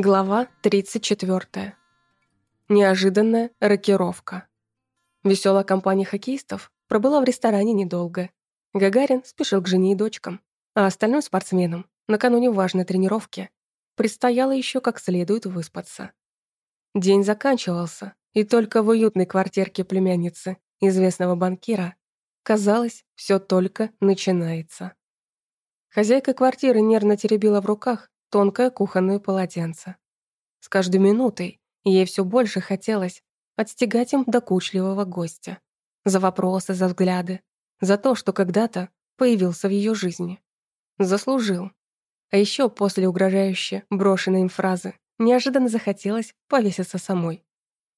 Глава 34. Неожиданная рокировка. Веселая компания хоккеистов пробыла в ресторане недолго. Гагарин спешил к жене и дочкам, а остальным спортсменам накануне важной тренировки предстояло еще как следует выспаться. День заканчивался, и только в уютной квартирке племянницы известного банкира казалось, все только начинается. Хозяйка квартиры нервно теребила в руках тонкое кухонное полотенце. С каждой минутой ей все больше хотелось отстегать им докучливого гостя. За вопросы, за взгляды, за то, что когда-то появился в ее жизни. Заслужил. А еще после угрожающе брошенной им фразы неожиданно захотелось повеситься самой.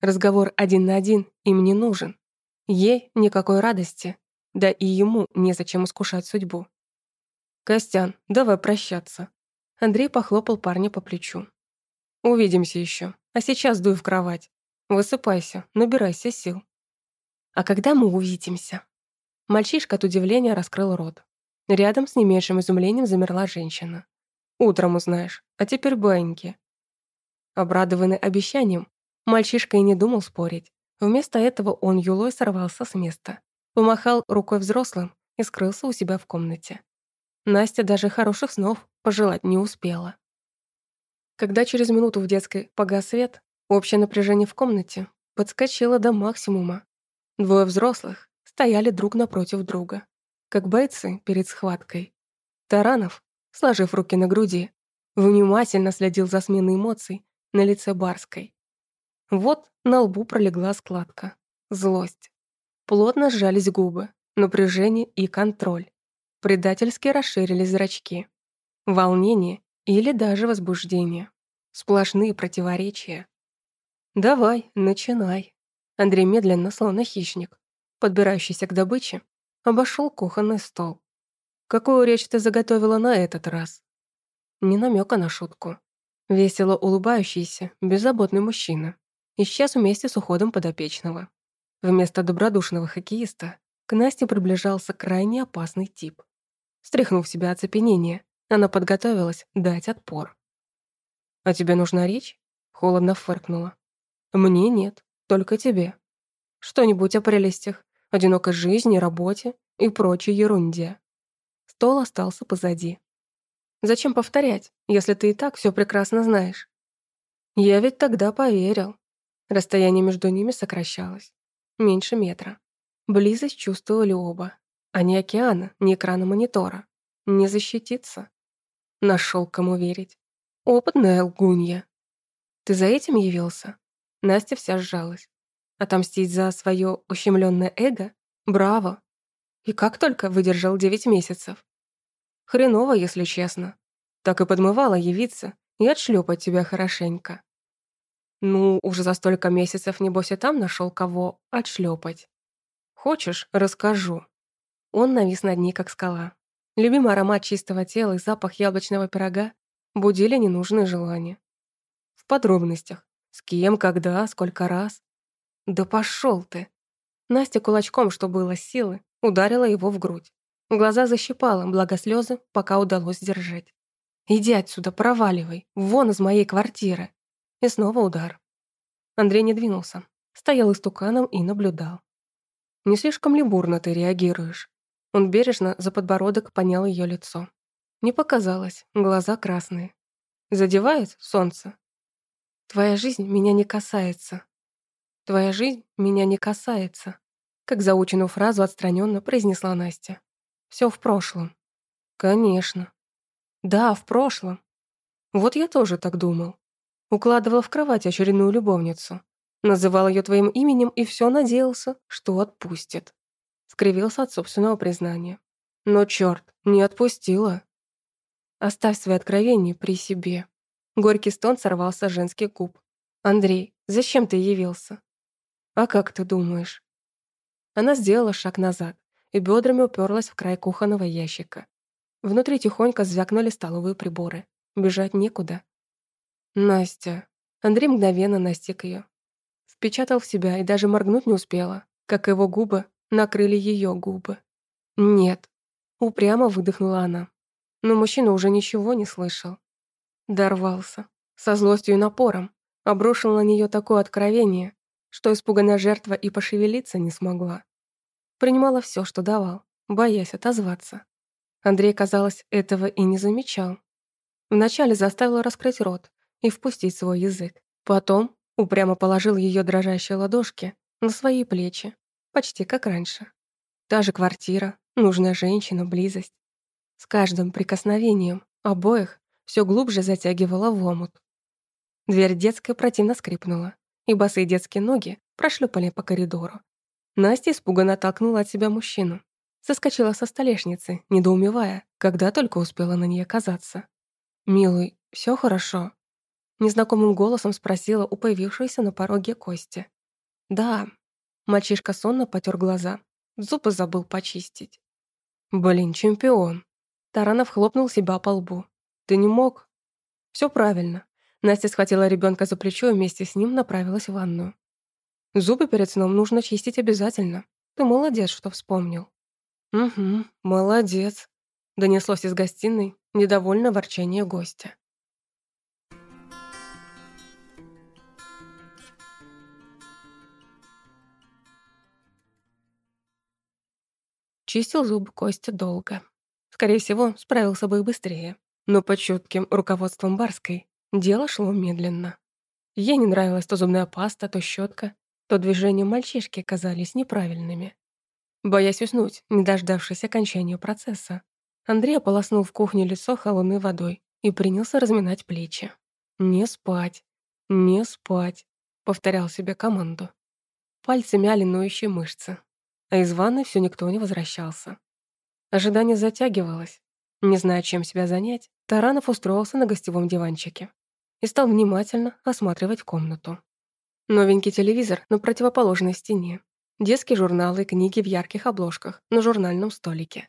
Разговор один на один им не нужен. Ей никакой радости, да и ему незачем искушать судьбу. «Костян, давай прощаться». Андрей похлопал парня по плечу. «Увидимся еще, а сейчас дуй в кровать. Высыпайся, набирайся сил». «А когда мы увидимся?» Мальчишка от удивления раскрыл рот. Рядом с не меньшим изумлением замерла женщина. «Утром узнаешь, а теперь баиньки». Обрадованный обещанием, мальчишка и не думал спорить. Вместо этого он юлой сорвался с места, помахал рукой взрослым и скрылся у себя в комнате. Настя даже хороших снов пожелать не успела. Когда через минуту в детской погас свет, общее напряжение в комнате подскочило до максимума. Двое взрослых стояли друг напротив друга, как бойцы перед схваткой. Таранов, сложив руки на груди, внимательно следил за сменой эмоций на лице Барской. Вот на лбу пролегла складка. Злость. Плотно сжались губы, напряжение и контроль. Предательски расширились зрачки. Волнение или даже возбуждение. Сплошные противоречия. «Давай, начинай». Андрей медленно, словно хищник, подбирающийся к добыче, обошел кухонный стол. «Какую речь ты заготовила на этот раз?» Не намека на шутку. Весело улыбающийся, беззаботный мужчина. Исчез вместе с уходом подопечного. Вместо добродушного хоккеиста к Насте приближался крайне опасный тип. Стряхнув себя оцепенение, она подготовилась дать отпор. «А тебе нужна речь?» — холодно фыркнула. «Мне нет, только тебе. Что-нибудь о прелестях, одинокой жизни, работе и прочей ерунде». Стол остался позади. «Зачем повторять, если ты и так все прекрасно знаешь?» «Я ведь тогда поверил». Расстояние между ними сокращалось. Меньше метра. Близость чувствовали оба а не океана, не экрана монитора. Не защититься. Нашел кому верить. Опытная лгунья. Ты за этим явился? Настя вся сжалась. Отомстить за свое ущемленное эго? Браво. И как только выдержал девять месяцев. Хреново, если честно. Так и подмывала явиться и отшлепать тебя хорошенько. Ну, уже за столько месяцев, небось, и там нашел кого отшлепать. Хочешь, расскажу. Он навис над ней, как скала. Любимый аромат чистого тела и запах яблочного пирога будили ненужные желания. В подробностях. С кем, когда, сколько раз. Да пошел ты. Настя кулачком, что было силы, ударила его в грудь. Глаза защипала, благо слезы, пока удалось сдержать. «Иди отсюда, проваливай, вон из моей квартиры». И снова удар. Андрей не двинулся, стоял истуканом и наблюдал. «Не слишком ли бурно ты реагируешь?» Он бережно за подбородок понял ее лицо. Не показалось, глаза красные. Задевает солнце? Твоя жизнь меня не касается. Твоя жизнь меня не касается. Как заученную фразу отстраненно произнесла Настя. Все в прошлом. Конечно. Да, в прошлом. Вот я тоже так думал. Укладывал в кровать очередную любовницу. Называл ее твоим именем и все надеялся, что отпустит скривился от собственного признания. Но черт, не отпустила. Оставь свои откровения при себе. Горький стон сорвался с женских губ. Андрей, зачем ты явился? А как ты думаешь? Она сделала шаг назад и бедрами уперлась в край кухонного ящика. Внутри тихонько звякнули столовые приборы. Бежать некуда. Настя. Андрей мгновенно настиг ее. Впечатал в себя и даже моргнуть не успела, как его губы накрыли ее губы. «Нет», — упрямо выдохнула она. Но мужчина уже ничего не слышал. Дорвался. Со злостью и напором обрушил на нее такое откровение, что испуганная жертва и пошевелиться не смогла. Принимала все, что давал, боясь отозваться. Андрей, казалось, этого и не замечал. Вначале заставил раскрыть рот и впустить свой язык. Потом упрямо положил ее дрожащие ладошки на свои плечи, почти как раньше. Та же квартира, нужная женщина, близость. С каждым прикосновением обоих все глубже затягивала в омут. Дверь детской противно скрипнула, и босые детские ноги прошлепали по коридору. Настя испуганно толкнула от себя мужчину. Соскочила со столешницы, недоумевая, когда только успела на ней оказаться. «Милый, все хорошо?» Незнакомым голосом спросила у появившейся на пороге Кости. «Да». Мальчишка сонно потер глаза. Зубы забыл почистить. «Блин, чемпион!» Таранов хлопнул себя по лбу. «Ты не мог?» Все правильно. Настя схватила ребенка за плечо и вместе с ним направилась в ванную. «Зубы перед сном нужно чистить обязательно. Ты молодец, что вспомнил». «Угу, молодец», — донеслось из гостиной недовольно ворчание гостя. Чистил зубы Костя долго. Скорее всего, справился бы и быстрее. Но под чутким руководством Барской дело шло медленно. Ей не нравилась то зубная паста, то щетка, то движения мальчишки казались неправильными. Боясь уснуть, не дождавшись окончания процесса, Андрей ополоснул в кухне лицо холодной водой и принялся разминать плечи. «Не спать, не спать», — повторял себе команду. Пальцы мяли ноющие мышцы, а из ванны все никто не возвращался. Ожидание затягивалось. Не зная, чем себя занять, Таранов устроился на гостевом диванчике и стал внимательно осматривать комнату. Новенький телевизор на противоположной стене, детские журналы и книги в ярких обложках на журнальном столике,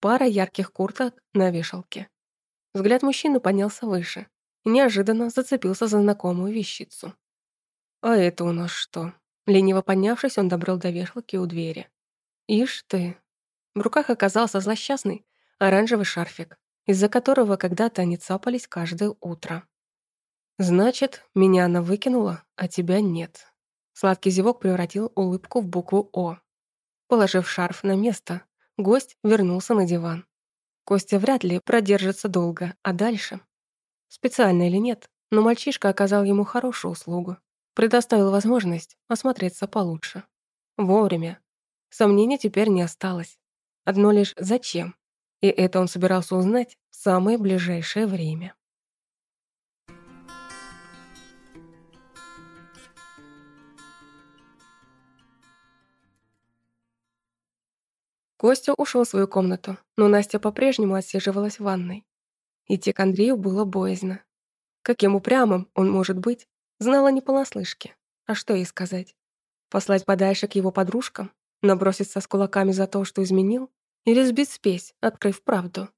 пара ярких курток на вешалке. Взгляд мужчины поднялся выше и неожиданно зацепился за знакомую вещицу. «А это у нас что?» Лениво поднявшись, он добрел до вешалки у двери. «Ишь ты!» В руках оказался злосчастный оранжевый шарфик, из-за которого когда-то они цапались каждое утро. «Значит, меня она выкинула, а тебя нет». Сладкий зевок превратил улыбку в букву «О». Положив шарф на место, гость вернулся на диван. Костя вряд ли продержится долго, а дальше? Специально или нет, но мальчишка оказал ему хорошую услугу. Предоставил возможность осмотреться получше. Вовремя, Сомнений теперь не осталось. Одно лишь «зачем?». И это он собирался узнать в самое ближайшее время. Костя ушел в свою комнату, но Настя по-прежнему отсиживалась в ванной. Идти к Андрею было боязно. Каким упрямым он может быть, знала не понаслышке. А что ей сказать? Послать подальше к его подружкам? Наброситься с кулаками за то, что изменил? Или сбить спесь, открыв правду?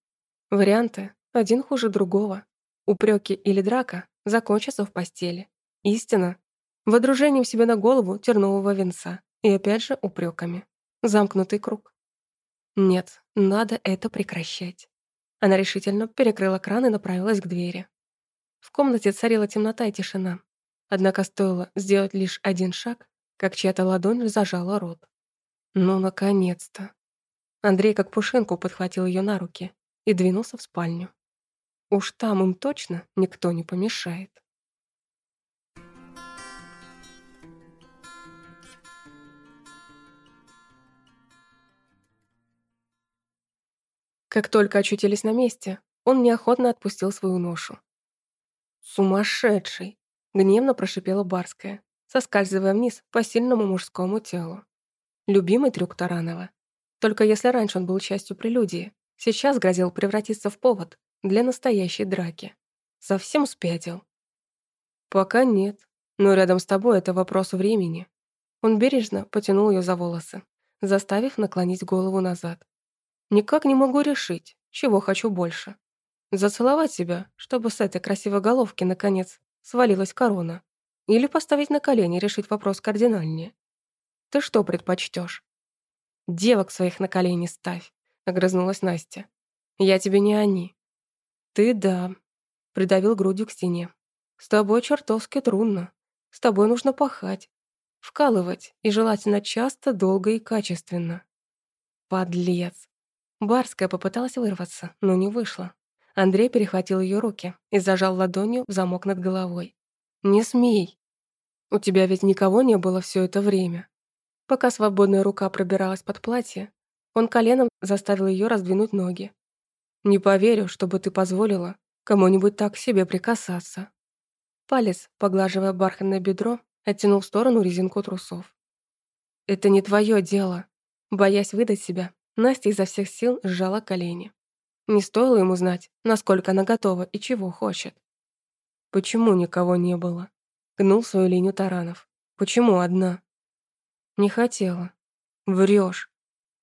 Варианты один хуже другого. Упреки или драка закончатся в постели. Истина — водружением себе на голову тернового венца. И опять же упреками. Замкнутый круг. Нет, надо это прекращать. Она решительно перекрыла кран и направилась к двери. В комнате царила темнота и тишина. Однако стоило сделать лишь один шаг, как чья-то ладонь зажала рот. Ну, наконец-то. Андрей как пушинку подхватил ее на руки и двинулся в спальню. Уж там им точно никто не помешает. Как только очутились на месте, он неохотно отпустил свою ношу. «Сумасшедший!» — гневно прошипела Барская, соскальзывая вниз по сильному мужскому телу. Любимый трюк Таранова. Только если раньше он был частью прелюдии, сейчас грозил превратиться в повод для настоящей драки. Совсем спятил. Пока нет, но рядом с тобой это вопрос времени. Он бережно потянул ее за волосы, заставив наклонить голову назад. Никак не могу решить, чего хочу больше. Зацеловать себя, чтобы с этой красивой головки, наконец, свалилась корона. Или поставить на колени, решить вопрос кардинальнее. Ты что предпочтешь? Девок своих на колени ставь, огрызнулась Настя. Я тебе не они. Ты да, придавил грудью к стене. С тобой чертовски трудно. С тобой нужно пахать, вкалывать и желательно часто, долго и качественно. Подлец. Барская попыталась вырваться, но не вышла. Андрей перехватил ее руки и зажал ладонью в замок над головой. «Не смей! У тебя ведь никого не было все это время». Пока свободная рука пробиралась под платье, он коленом заставил ее раздвинуть ноги. «Не поверю, чтобы ты позволила кому-нибудь так к себе прикасаться». Палец, поглаживая бархатное бедро, оттянул в сторону резинку трусов. «Это не твое дело». Боясь выдать себя, Настя изо всех сил сжала колени. Не стоило ему знать, насколько она готова и чего хочет. Почему никого не было? Гнул свою линию Таранов. Почему одна? Не хотела. Врешь.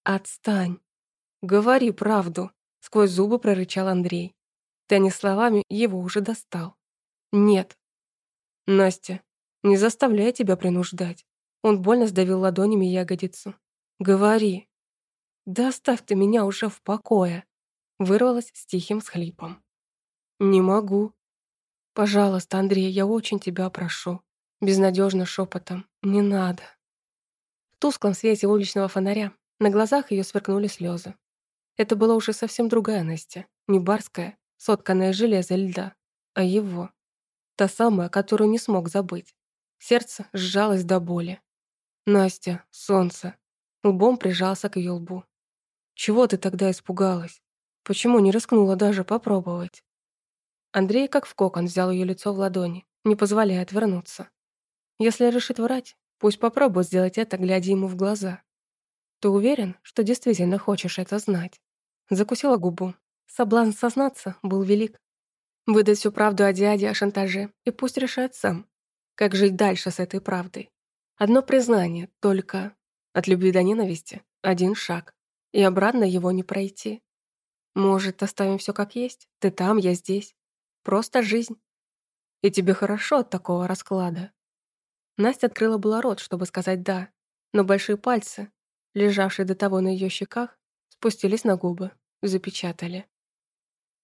Отстань. Говори правду. Сквозь зубы прорычал Андрей. Ты не словами его уже достал. Нет. Настя, не заставляй тебя принуждать. Он больно сдавил ладонями ягодицу. Говори. Да оставь ты меня уже в покое вырвалась с тихим схлипом. «Не могу». «Пожалуйста, Андрей, я очень тебя прошу». Безнадежно шепотом. «Не надо». Тусклом свете уличного фонаря на глазах ее сверкнули слезы. Это была уже совсем другая Настя, не барская, сотканная из железа льда, а его. Та самая, которую не смог забыть. Сердце сжалось до боли. «Настя, солнце». Лбом прижался к ее лбу. «Чего ты тогда испугалась? Почему не рискнула даже попробовать? Андрей как в кокон взял ее лицо в ладони, не позволяя отвернуться. Если решит врать, пусть попробует сделать это, глядя ему в глаза. Ты уверен, что действительно хочешь это знать? Закусила губу. Соблазн сознаться был велик. Выдать всю правду о дяде, о шантаже, и пусть решает сам, как жить дальше с этой правдой. Одно признание, только от любви до ненависти один шаг, и обратно его не пройти. Может, оставим все как есть? Ты там, я здесь. Просто жизнь. И тебе хорошо от такого расклада. Настя открыла было рот, чтобы сказать «да», но большие пальцы, лежавшие до того на ее щеках, спустились на губы, запечатали.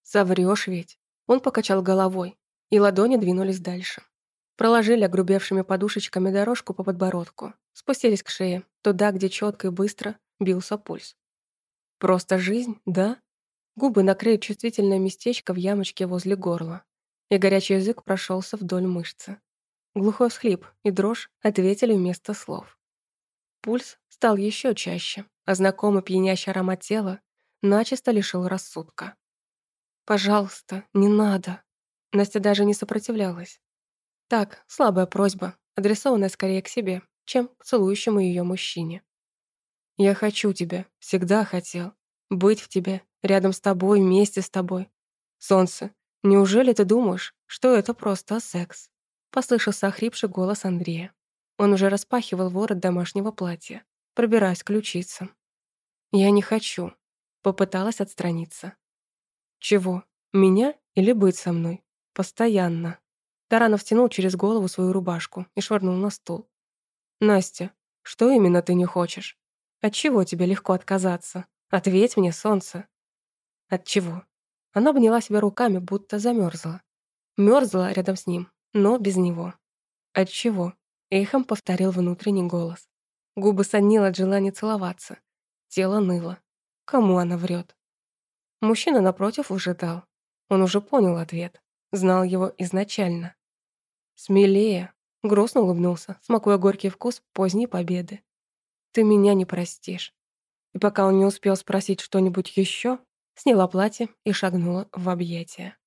«Соврёшь ведь!» Он покачал головой, и ладони двинулись дальше. Проложили огрубевшими подушечками дорожку по подбородку, спустились к шее, туда, где четко и быстро бился пульс. «Просто жизнь, да?» Губы накрыли чувствительное местечко в ямочке возле горла, и горячий язык прошелся вдоль мышцы. Глухой всхлип и дрожь ответили вместо слов. Пульс стал еще чаще, а знакомый пьянящий аромат тела начисто лишил рассудка. «Пожалуйста, не надо». Настя даже не сопротивлялась. Так, слабая просьба, адресованная скорее к себе, чем к целующему ее мужчине. «Я хочу тебя, всегда хотел. Быть в тебе, Рядом с тобой, вместе с тобой. Солнце, неужели ты думаешь, что это просто секс?» Послышался охрипший голос Андрея. Он уже распахивал ворот домашнего платья, пробираясь к ключицам. «Я не хочу», — попыталась отстраниться. «Чего? Меня или быть со мной? Постоянно». Таранов тянул через голову свою рубашку и швырнул на стул. «Настя, что именно ты не хочешь? От чего тебе легко отказаться? Ответь мне, солнце». От чего? Она обняла себя руками, будто замерзла. Мерзла рядом с ним, но без него. От чего? Эхом повторил внутренний голос. Губы соднило от желания целоваться. Тело ныло. Кому она врет? Мужчина напротив уже дал. Он уже понял ответ. Знал его изначально. «Смелее», — грустно улыбнулся, смакуя горький вкус поздней победы. «Ты меня не простишь». И пока он не успел спросить что-нибудь еще, сняла платье и шагнула в объятия.